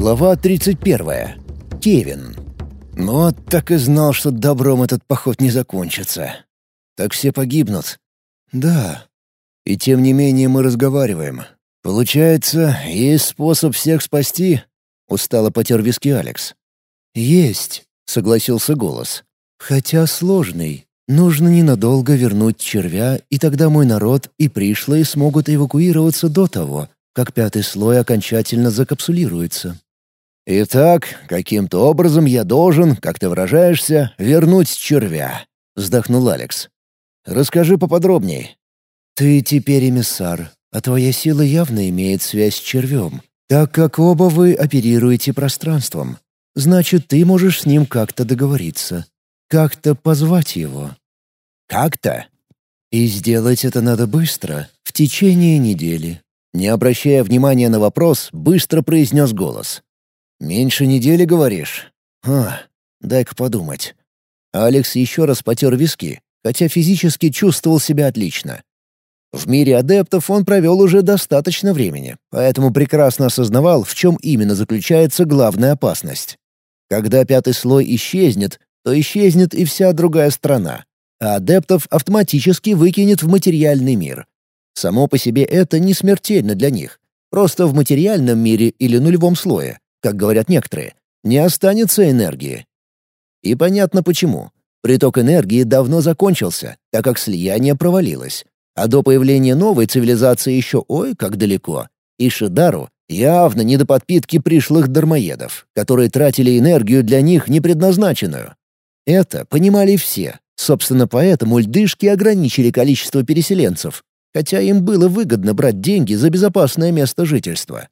Глава 31. Кевин. Ну, так и знал, что добром этот поход не закончится. Так все погибнут. Да. И тем не менее мы разговариваем. Получается, есть способ всех спасти? Устало потер виски Алекс. Есть, согласился голос. Хотя сложный. Нужно ненадолго вернуть червя, и тогда мой народ и пришлые смогут эвакуироваться до того, как пятый слой окончательно закапсулируется. «Итак, каким-то образом я должен, как ты выражаешься, вернуть червя», — вздохнул Алекс. «Расскажи поподробней». «Ты теперь эмиссар, а твоя сила явно имеет связь с червем, так как оба вы оперируете пространством. Значит, ты можешь с ним как-то договориться, как-то позвать его». «Как-то?» «И сделать это надо быстро, в течение недели». Не обращая внимания на вопрос, быстро произнес голос. «Меньше недели, говоришь? А, дай-ка подумать». Алекс еще раз потер виски, хотя физически чувствовал себя отлично. В мире адептов он провел уже достаточно времени, поэтому прекрасно осознавал, в чем именно заключается главная опасность. Когда пятый слой исчезнет, то исчезнет и вся другая страна, а адептов автоматически выкинет в материальный мир. Само по себе это не смертельно для них. Просто в материальном мире или нулевом слое, как говорят некоторые, не останется энергии. И понятно почему. Приток энергии давно закончился, так как слияние провалилось. А до появления новой цивилизации еще ой как далеко. И Шидару явно не до подпитки пришлых дармоедов, которые тратили энергию для них непредназначенную. Это понимали все. Собственно, поэтому льдышки ограничили количество переселенцев, хотя им было выгодно брать деньги за безопасное место жительства.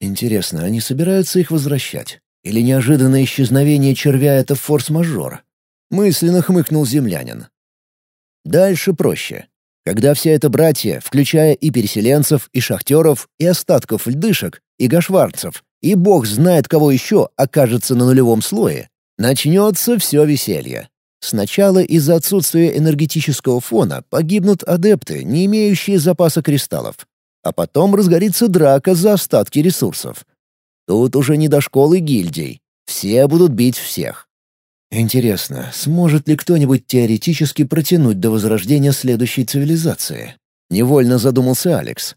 Интересно, они собираются их возвращать? Или неожиданное исчезновение червя — это форс-мажор? Мысленно хмыкнул землянин. Дальше проще. Когда вся эта братья, включая и переселенцев, и шахтеров, и остатков льдышек, и гашварцев, и бог знает кого еще окажется на нулевом слое, начнется все веселье. Сначала из-за отсутствия энергетического фона погибнут адепты, не имеющие запаса кристаллов а потом разгорится драка за остатки ресурсов. Тут уже не до школы гильдий. Все будут бить всех. Интересно, сможет ли кто-нибудь теоретически протянуть до возрождения следующей цивилизации? Невольно задумался Алекс.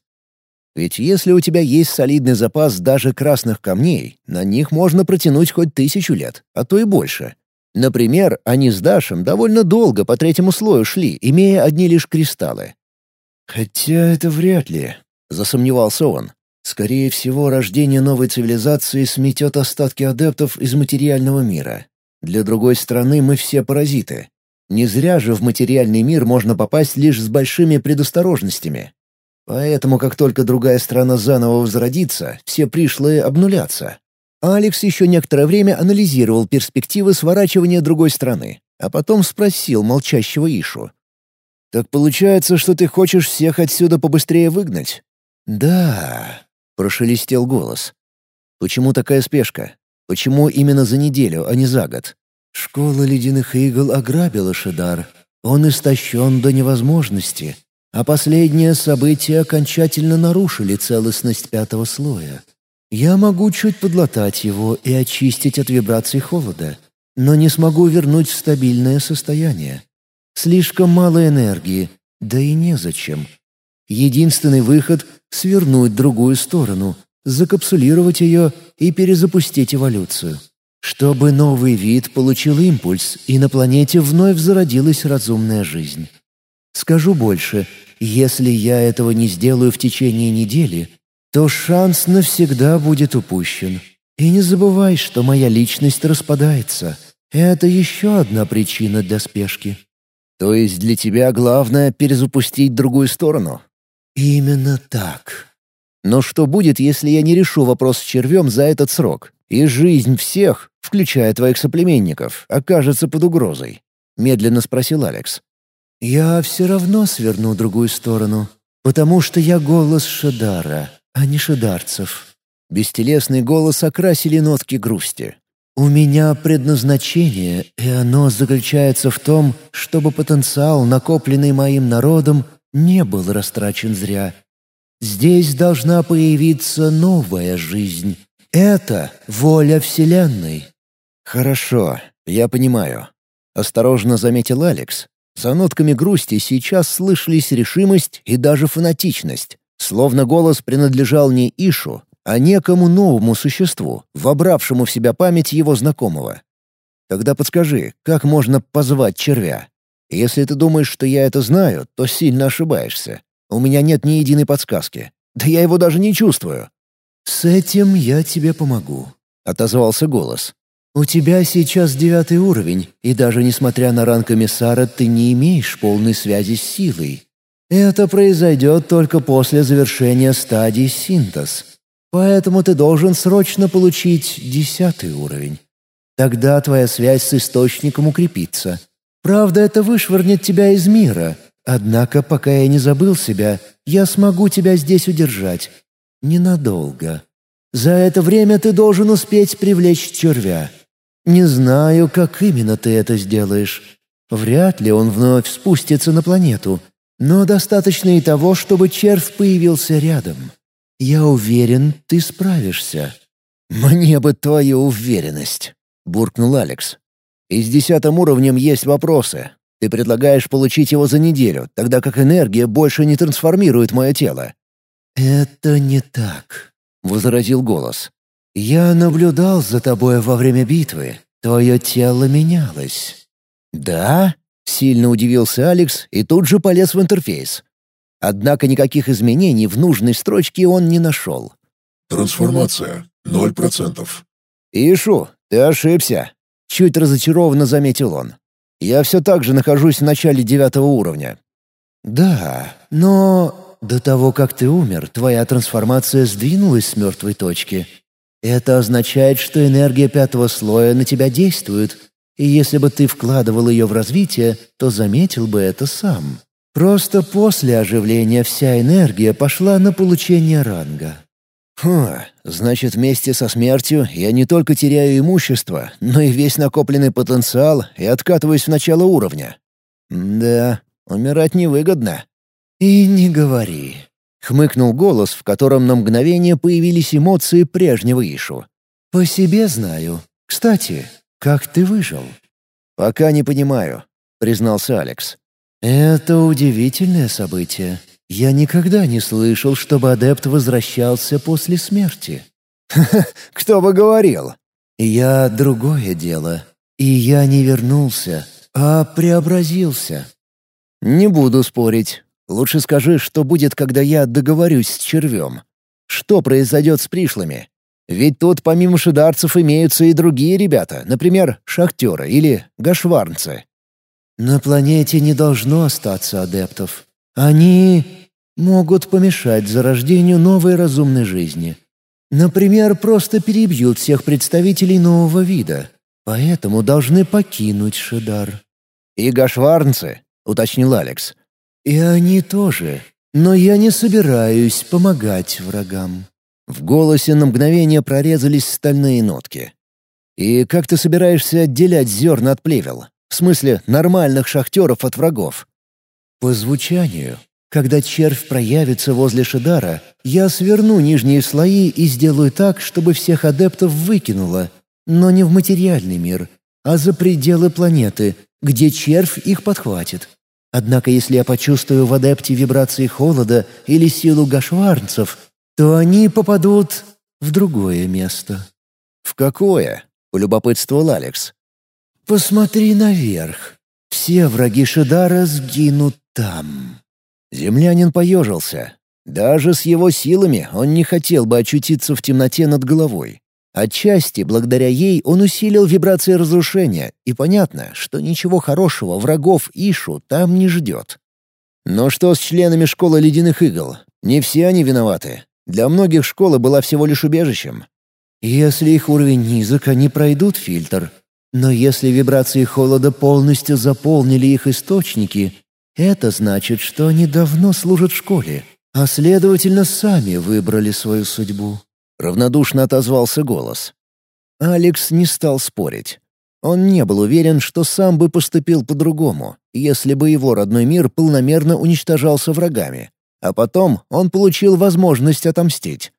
Ведь если у тебя есть солидный запас даже красных камней, на них можно протянуть хоть тысячу лет, а то и больше. Например, они с Дашем довольно долго по третьему слою шли, имея одни лишь кристаллы. Хотя это вряд ли. — засомневался он. «Скорее всего, рождение новой цивилизации сметет остатки адептов из материального мира. Для другой страны мы все паразиты. Не зря же в материальный мир можно попасть лишь с большими предосторожностями. Поэтому, как только другая страна заново возродится, все пришлые обнулятся. Алекс еще некоторое время анализировал перспективы сворачивания другой страны, а потом спросил молчащего Ишу. «Так получается, что ты хочешь всех отсюда побыстрее выгнать? «Да», — прошелестел голос. «Почему такая спешка? Почему именно за неделю, а не за год?» «Школа ледяных игл ограбила Шидар. Он истощен до невозможности, а последние события окончательно нарушили целостность пятого слоя. Я могу чуть подлатать его и очистить от вибраций холода, но не смогу вернуть в стабильное состояние. Слишком мало энергии, да и незачем. Единственный выход — свернуть другую сторону, закапсулировать ее и перезапустить эволюцию. Чтобы новый вид получил импульс, и на планете вновь зародилась разумная жизнь. Скажу больше, если я этого не сделаю в течение недели, то шанс навсегда будет упущен. И не забывай, что моя личность распадается. Это еще одна причина для спешки. То есть для тебя главное перезапустить другую сторону? «Именно так». «Но что будет, если я не решу вопрос с червем за этот срок, и жизнь всех, включая твоих соплеменников, окажется под угрозой?» — медленно спросил Алекс. «Я все равно сверну другую сторону, потому что я голос Шедара, а не шедарцев». Бестелесный голос окрасили нотки грусти. «У меня предназначение, и оно заключается в том, чтобы потенциал, накопленный моим народом, не был растрачен зря. Здесь должна появиться новая жизнь, Это воля Вселенной». «Хорошо, я понимаю», — осторожно заметил Алекс. За нотками грусти сейчас слышались решимость и даже фанатичность, словно голос принадлежал не Ишу, а некому новому существу, вобравшему в себя память его знакомого. Тогда подскажи, как можно позвать червя? Если ты думаешь, что я это знаю, то сильно ошибаешься. У меня нет ни единой подсказки. Да я его даже не чувствую». «С этим я тебе помогу», — отозвался голос. «У тебя сейчас девятый уровень, и даже несмотря на ранг комиссара, ты не имеешь полной связи с силой. Это произойдет только после завершения стадии синтез. Поэтому ты должен срочно получить десятый уровень. Тогда твоя связь с источником укрепится. Правда, это вышвырнет тебя из мира. Однако, пока я не забыл себя, я смогу тебя здесь удержать. Ненадолго. За это время ты должен успеть привлечь червя. Не знаю, как именно ты это сделаешь. Вряд ли он вновь спустится на планету, но достаточно и того, чтобы червь появился рядом. Я уверен, ты справишься». «Мне бы твою уверенность», — буркнул Алекс. «И с десятым уровнем есть вопросы. Ты предлагаешь получить его за неделю, тогда как энергия больше не трансформирует мое тело». «Это не так», — возразил голос. «Я наблюдал за тобой во время битвы. Твое тело менялось». «Да?» — сильно удивился Алекс и тут же полез в интерфейс. Однако никаких изменений в нужной строчке он не нашел. «Трансформация. Ноль процентов». «Ишу, ты ошибся», — чуть разочарованно заметил он. «Я все так же нахожусь в начале девятого уровня». «Да, но до того, как ты умер, твоя трансформация сдвинулась с мертвой точки. Это означает, что энергия пятого слоя на тебя действует, и если бы ты вкладывал ее в развитие, то заметил бы это сам». Просто после оживления вся энергия пошла на получение ранга. Хм, значит, вместе со смертью я не только теряю имущество, но и весь накопленный потенциал и откатываюсь в начало уровня. Да, умирать невыгодно. И не говори. Хмыкнул голос, в котором на мгновение появились эмоции прежнего Ишу. «По себе знаю. Кстати, как ты выжил?» «Пока не понимаю», — признался Алекс. «Это удивительное событие. Я никогда не слышал, чтобы адепт возвращался после смерти». кто бы говорил?» «Я другое дело. И я не вернулся, а преобразился». «Не буду спорить. Лучше скажи, что будет, когда я договорюсь с червем. Что произойдет с пришлыми? Ведь тут помимо шидарцев имеются и другие ребята, например, шахтеры или гашварнцы. На планете не должно остаться адептов. Они могут помешать зарождению новой разумной жизни. Например, просто перебьют всех представителей нового вида. Поэтому должны покинуть Шидар. «И гашварнцы», — уточнил Алекс. «И они тоже. Но я не собираюсь помогать врагам». В голосе на мгновение прорезались стальные нотки. «И как ты собираешься отделять зерна от плевел? В смысле, нормальных шахтеров от врагов. По звучанию, когда червь проявится возле Шидара, я сверну нижние слои и сделаю так, чтобы всех адептов выкинуло, но не в материальный мир, а за пределы планеты, где червь их подхватит. Однако если я почувствую в адепте вибрации холода или силу гашварнцев, то они попадут в другое место. «В какое?» — полюбопытствовал Алекс. Посмотри наверх. Все враги Шидара сгинут там». Землянин поежился. Даже с его силами он не хотел бы очутиться в темноте над головой. Отчасти, благодаря ей, он усилил вибрации разрушения, и понятно, что ничего хорошего врагов Ишу там не ждет. Но что с членами школы ледяных игл? Не все они виноваты. Для многих школа была всего лишь убежищем. Если их уровень низок, они пройдут фильтр, но если вибрации холода полностью заполнили их источники, это значит, что они давно служат в школе, а следовательно, сами выбрали свою судьбу. Равнодушно отозвался голос. Алекс не стал спорить. Он не был уверен, что сам бы поступил по-другому, если бы его родной мир полномерно уничтожался врагами. А потом он получил возможность отомстить.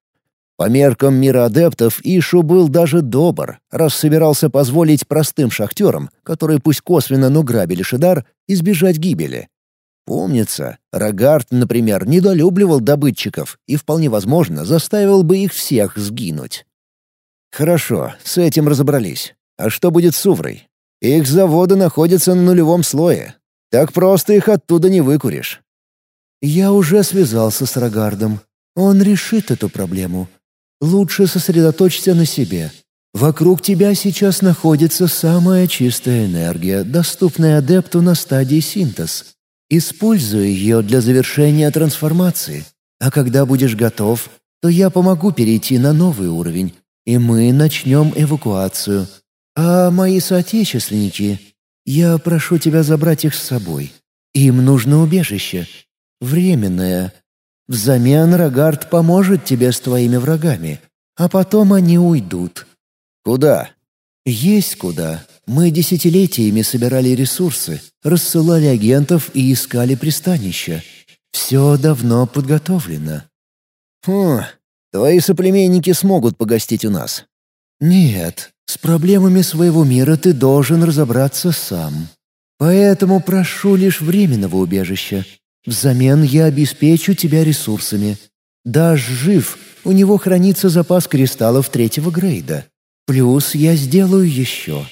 По меркам мира адептов Ишу был даже добр, раз собирался позволить простым шахтерам, которые пусть косвенно, но грабили Шидар, избежать гибели. Помнится, Рогард, например, недолюбливал добытчиков и, вполне возможно, заставил бы их всех сгинуть. Хорошо, с этим разобрались. А что будет с Уврой? Их заводы находятся на нулевом слое. Так просто их оттуда не выкуришь. Я уже связался с Рогардом. Он решит эту проблему. Лучше сосредоточься на себе. Вокруг тебя сейчас находится самая чистая энергия, доступная адепту на стадии синтез. Используй ее для завершения трансформации. А когда будешь готов, то я помогу перейти на новый уровень, и мы начнем эвакуацию. А мои соотечественники, я прошу тебя забрать их с собой. Им нужно убежище. Временное. Взамен Рогард поможет тебе с твоими врагами, а потом они уйдут. Куда? Есть куда. Мы десятилетиями собирали ресурсы, рассылали агентов и искали пристанища. Все давно подготовлено. Хм, твои соплеменники смогут погостить у нас. Нет, с проблемами своего мира ты должен разобраться сам. Поэтому прошу лишь временного убежища. Взамен я обеспечу тебя ресурсами. Даш жив, у него хранится запас кристаллов третьего грейда. Плюс я сделаю еще.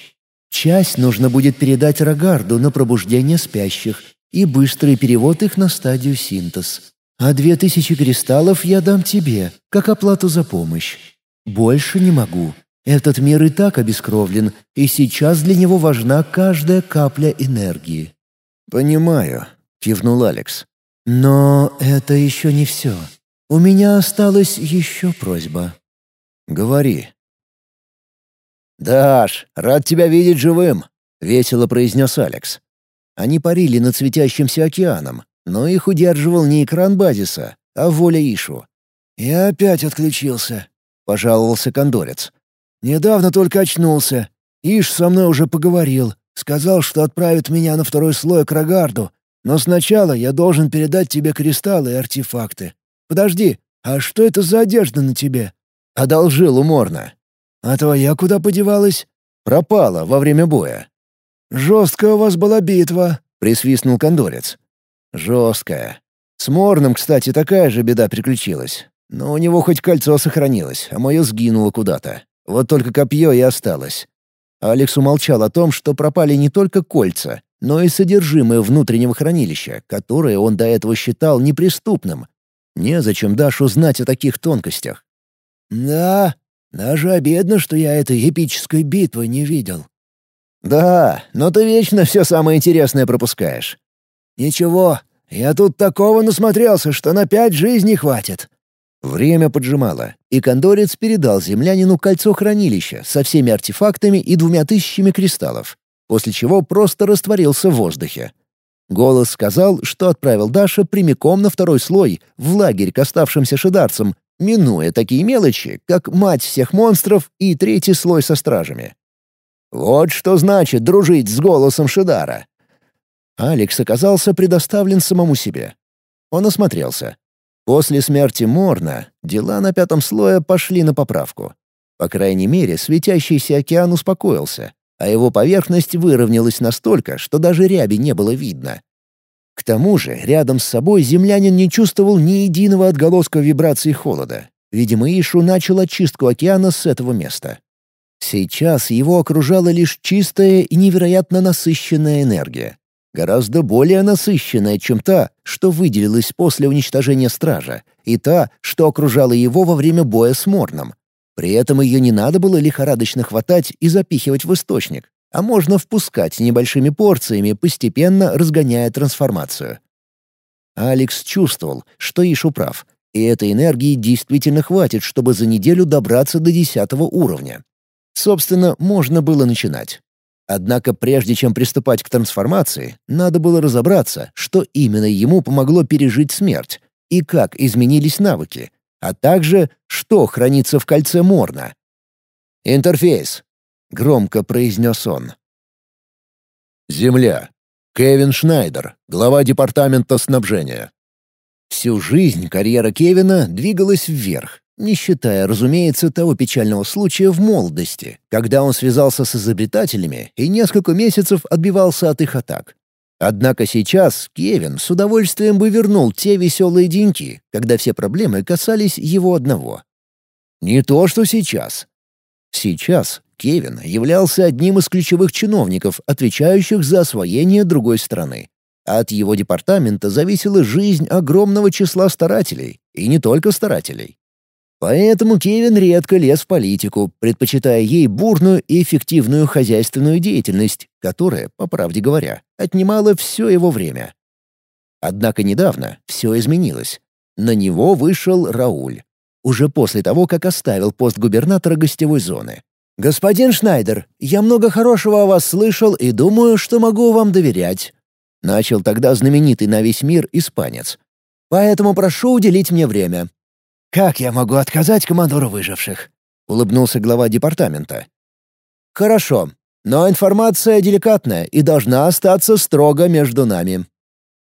Часть нужно будет передать Рогарду на пробуждение спящих и быстрый перевод их на стадию синтез. А две тысячи кристаллов я дам тебе, как оплату за помощь. Больше не могу. Этот мир и так обескровлен, и сейчас для него важна каждая капля энергии». «Понимаю», — кивнул Алекс. «Но это еще не все. У меня осталась еще просьба». «Говори». «Даш, рад тебя видеть живым», — весело произнес Алекс. Они парили над светящимся океаном, но их удерживал не экран базиса, а воля Ишу. «Я опять отключился», — пожаловался кондорец. Недавно только очнулся. Иш со мной уже поговорил. Сказал, что отправит меня на второй слой к Рогарду. Но сначала я должен передать тебе кристаллы и артефакты. Подожди, а что это за одежда на тебе?» Одолжил уморно. «А твоя куда подевалась?» «Пропала во время боя». «Жесткая у вас была битва», — присвистнул кондорец. «Жесткая. С Морном, кстати, такая же беда приключилась. Но у него хоть кольцо сохранилось, а мое сгинуло куда-то. Вот только копье и осталось. Алекс умолчал о том, что пропали не только кольца, но и содержимое внутреннего хранилища, которое он до этого считал неприступным. Незачем Дашу знать о таких тонкостях. «Да, даже обидно, что я этой эпической битвы не видел». «Да, но ты вечно все самое интересное пропускаешь». «Ничего, я тут такого насмотрелся, что на пять жизней хватит». Время поджимало, и кондорец передал землянину кольцо хранилища со всеми артефактами и двумя тысячами кристаллов, после чего просто растворился в воздухе. Голос сказал, что отправил Даша прямиком на второй слой, в лагерь к оставшимся шидарцам, минуя такие мелочи, как мать всех монстров и третий слой со стражами. Вот что значит дружить с голосом Шидара. Алекс оказался предоставлен самому себе. Он осмотрелся. После смерти Морна дела на пятом слое пошли на поправку. По крайней мере, светящийся океан успокоился, а его поверхность выровнялась настолько, что даже ряби не было видно. К тому же, рядом с собой землянин не чувствовал ни единого отголоска вибраций холода. Видимо, Ишу начал очистку океана с этого места. Сейчас его окружала лишь чистая и невероятно насыщенная энергия гораздо более насыщенная, чем та, что выделилась после уничтожения стража, и та, что окружала его во время боя с Морном. При этом ее не надо было лихорадочно хватать и запихивать в источник, а можно впускать небольшими порциями, постепенно разгоняя трансформацию. Алекс чувствовал, что Ишу прав, и этой энергии действительно хватит, чтобы за неделю добраться до десятого уровня. Собственно, можно было начинать. Однако прежде чем приступать к трансформации, надо было разобраться, что именно ему помогло пережить смерть и как изменились навыки, а также что хранится в кольце Морна. «Интерфейс», — громко произнес он. «Земля. Кевин Шнайдер, глава департамента снабжения». Всю жизнь карьера Кевина двигалась вверх, Не считая, разумеется, того печального случая в молодости, когда он связался с изобретателями и несколько месяцев отбивался от их атак. Однако сейчас Кевин с удовольствием бы вернул те веселые деньки, когда все проблемы касались его одного. Не то, что сейчас. Сейчас Кевин являлся одним из ключевых чиновников, отвечающих за освоение другой страны. От его департамента зависела жизнь огромного числа старателей, и не только старателей. Поэтому Кевин редко лез в политику, предпочитая ей бурную и эффективную хозяйственную деятельность, которая, по правде говоря, отнимала все его время. Однако недавно все изменилось. На него вышел Рауль. Уже после того, как оставил пост губернатора гостевой зоны. «Господин Шнайдер, я много хорошего о вас слышал и думаю, что могу вам доверять», — начал тогда знаменитый на весь мир испанец. «Поэтому прошу уделить мне время. «Как я могу отказать командору выживших?» — улыбнулся глава департамента. «Хорошо, но информация деликатная и должна остаться строго между нами».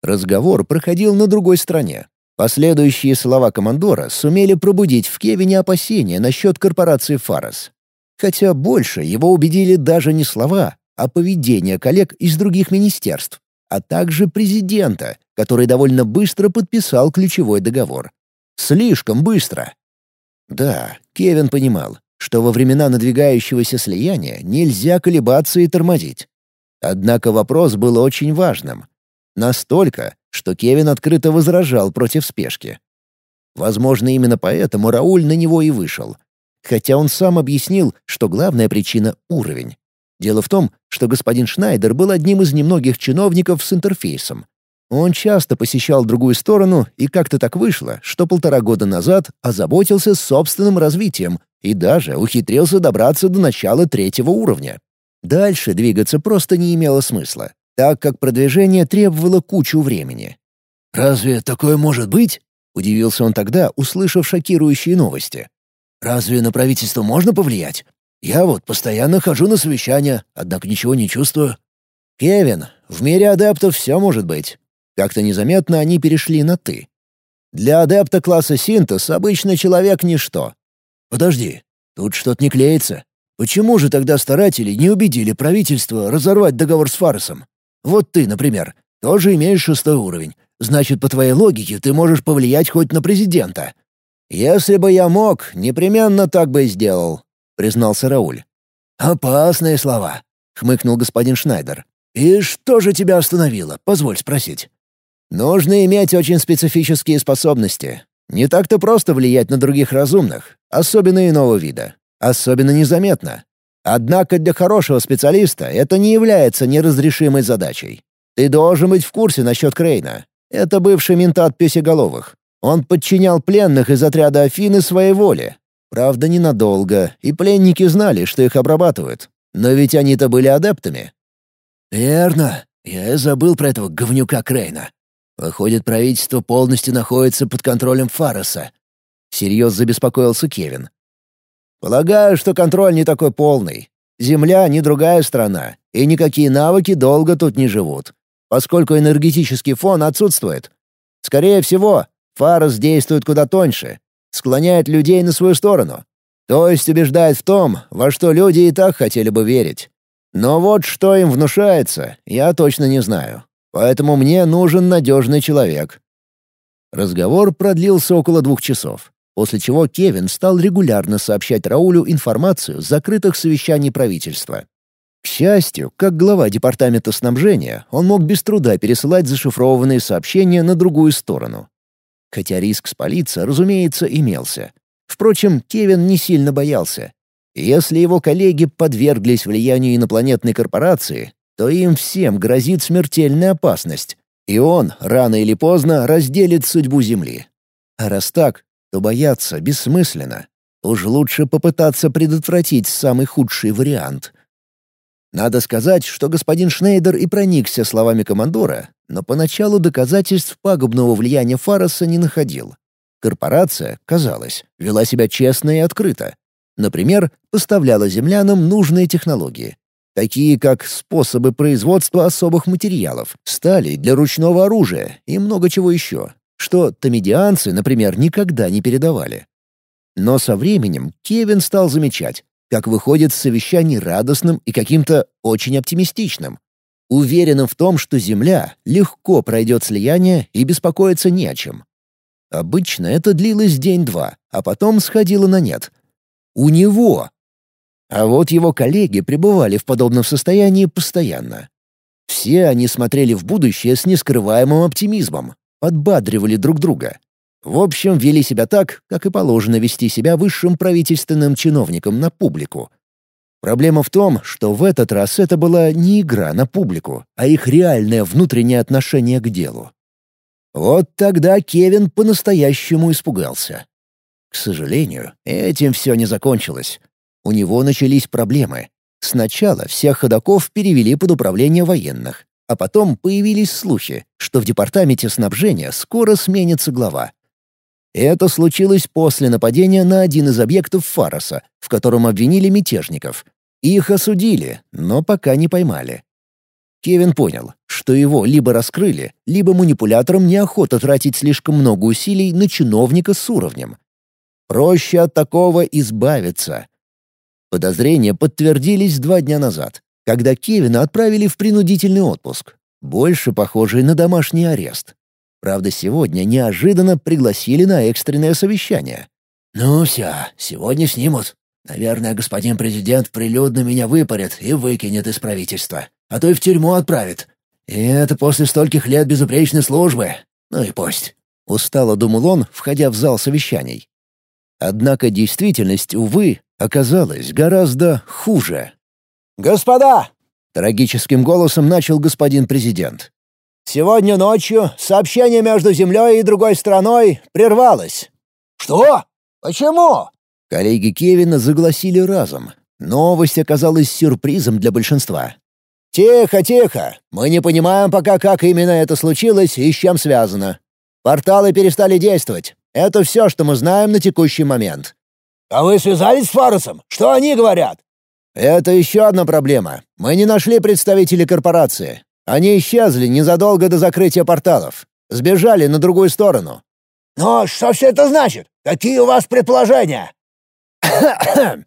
Разговор проходил на другой стороне. Последующие слова командора сумели пробудить в Кевине опасения насчет корпорации «Фарос». Хотя больше его убедили даже не слова, а поведение коллег из других министерств, а также президента, который довольно быстро подписал ключевой договор. Слишком быстро. Да, Кевин понимал, что во времена надвигающегося слияния нельзя колебаться и тормозить. Однако вопрос был очень важным. Настолько, что Кевин открыто возражал против спешки. Возможно, именно поэтому Рауль на него и вышел. Хотя он сам объяснил, что главная причина — уровень. Дело в том, что господин Шнайдер был одним из немногих чиновников с интерфейсом, он часто посещал другую сторону, и как-то так вышло, что полтора года назад озаботился собственным развитием и даже ухитрился добраться до начала третьего уровня. Дальше двигаться просто не имело смысла, так как продвижение требовало кучу времени. «Разве такое может быть?» — удивился он тогда, услышав шокирующие новости. «Разве на правительство можно повлиять? Я вот постоянно хожу на совещания, однако ничего не чувствую». «Кевин, в мире адептов все может быть. Как-то незаметно они перешли на «ты». Для адепта класса синтез обычный человек — ничто. «Подожди, тут что-то не клеится. Почему же тогда старатели не убедили правительство разорвать договор с Фарсом? Вот ты, например, тоже имеешь шестой уровень. Значит, по твоей логике, ты можешь повлиять хоть на президента». «Если бы я мог, непременно так бы и сделал», — признался Рауль. «Опасные слова», — хмыкнул господин Шнайдер. «И что же тебя остановило, позволь спросить?» Нужно иметь очень специфические способности. Не так-то просто влиять на других разумных, особенно иного вида. Особенно незаметно. Однако для хорошего специалиста это не является неразрешимой задачей. Ты должен быть в курсе насчет Крейна. Это бывший ментат песеголовых. Он подчинял пленных из отряда Афины своей воле. Правда, ненадолго, и пленники знали, что их обрабатывают. Но ведь они-то были адептами. «Верно. Я забыл про этого говнюка Крейна. Выходит, правительство полностью находится под контролем Фароса. Всерьез забеспокоился Кевин. Полагаю, что контроль не такой полный. Земля не другая страна, и никакие навыки долго тут не живут, поскольку энергетический фон отсутствует. Скорее всего, Фарос действует куда тоньше, склоняет людей на свою сторону. То есть убеждает в том, во что люди и так хотели бы верить. Но вот что им внушается, я точно не знаю. Поэтому мне нужен надежный человек». Разговор продлился около двух часов, после чего Кевин стал регулярно сообщать Раулю информацию с закрытых совещаний правительства. К счастью, как глава департамента снабжения, он мог без труда пересылать зашифрованные сообщения на другую сторону. Хотя риск спалиться, разумеется, имелся. Впрочем, Кевин не сильно боялся. Если его коллеги подверглись влиянию инопланетной корпорации, то им всем грозит смертельная опасность, и он, рано или поздно, разделит судьбу Земли. А раз так, то бояться бессмысленно. Уж лучше попытаться предотвратить самый худший вариант. Надо сказать, что господин Шнейдер и проникся словами командора, но поначалу доказательств пагубного влияния Фароса не находил. Корпорация, казалось, вела себя честно и открыто. Например, поставляла землянам нужные технологии, такие как способы производства особых материалов, стали для ручного оружия и много чего еще, что тамидианцы, например, никогда не передавали. Но со временем Кевин стал замечать, как выходит с совещаний радостным и каким-то очень оптимистичным. Уверенным в том, что Земля легко пройдет слияние и беспокоиться не о чем. Обычно это длилось день-два, а потом сходило на нет. У него. А вот его коллеги пребывали в подобном состоянии постоянно. Все они смотрели в будущее с нескрываемым оптимизмом, подбадривали друг друга. В общем, вели себя так, как и положено вести себя высшим правительственным чиновникам на публику. Проблема в том, что в этот раз это была не игра на публику, а их реальное внутреннее отношение к делу. Вот тогда Кевин по-настоящему испугался. К сожалению, этим все не закончилось. У него начались проблемы. Сначала всех ходоков перевели под управление военных, а потом появились слухи, что в департаменте снабжения скоро сменится глава. Это случилось после нападения на один из объектов Фароса, в котором обвинили мятежников. Их осудили, но пока не поймали. Кевин понял, что его либо раскрыли, либо манипуляторам неохота тратить слишком много усилий на чиновника с уровнем. Проще от такого избавиться. Подозрения подтвердились два дня назад, когда Кевина отправили в принудительный отпуск, больше похожий на домашний арест. Правда, сегодня неожиданно пригласили на экстренное совещание. «Ну все, сегодня снимут. Наверное, господин президент прилюдно меня выпарит и выкинет из правительства а то и в тюрьму отправит. И это после стольких лет безупречной службы. Ну и пусть». Устало думал он, входя в зал совещаний. Однако действительность, увы, оказалась гораздо хуже. «Господа!» — трагическим голосом начал господин президент. «Сегодня ночью сообщение между Землей и другой страной прервалось». «Что? Почему?» Коллеги Кевина загласили разом. Новость оказалась сюрпризом для большинства. «Тихо, тихо. Мы не понимаем пока, как именно это случилось и с чем связано. Порталы перестали действовать. Это все, что мы знаем на текущий момент». «А вы связались с Фарусом? Что они говорят?» «Это еще одна проблема. Мы не нашли представителей корпорации. Они исчезли незадолго до закрытия порталов. Сбежали на другую сторону». «Но что все это значит? Какие у вас предположения?»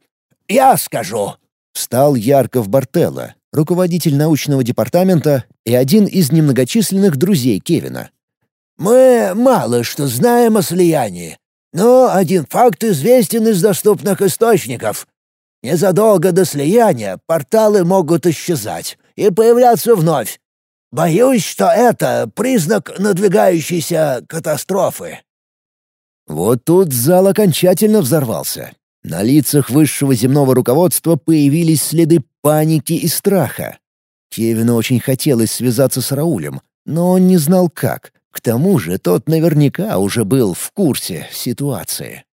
«Я скажу», — встал Ярков Бартелло, руководитель научного департамента и один из немногочисленных друзей Кевина. «Мы мало что знаем о слиянии, но один факт известен из доступных источников. Незадолго до слияния порталы могут исчезать и появляться вновь. Боюсь, что это признак надвигающейся катастрофы». Вот тут зал окончательно взорвался. На лицах высшего земного руководства появились следы паники и страха. Кевину очень хотелось связаться с Раулем, но он не знал как. К тому же тот наверняка уже был в курсе ситуации.